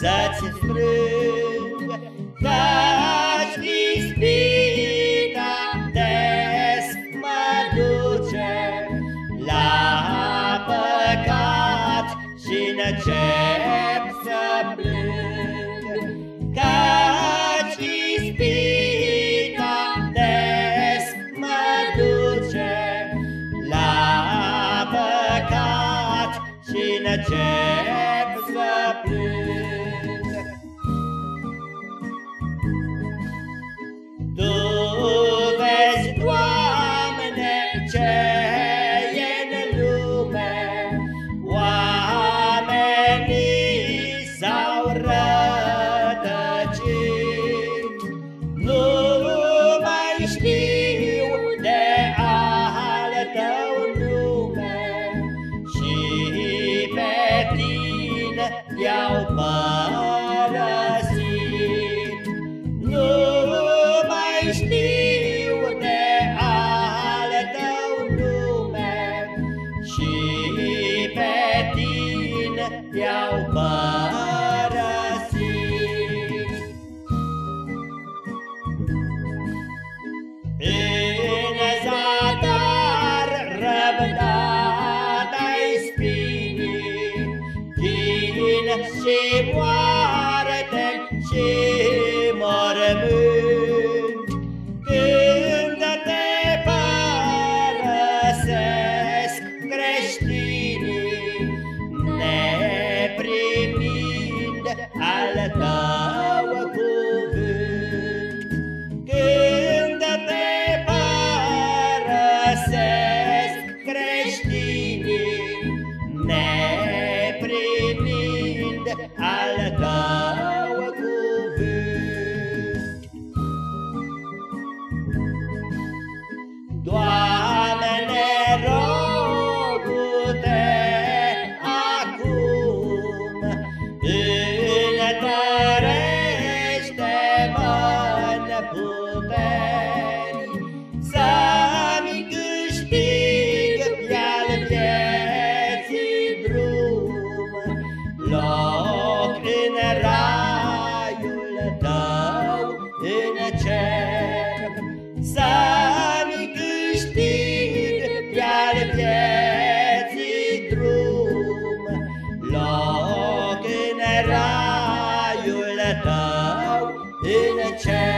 să-ți frâng Căci ispita des mă duce La păcat și încep să plâng. Căci ispita des mă duce La păcat și încep să plâng. 摇摆 și moarte și mormânt. Malta. raiul tău în cer.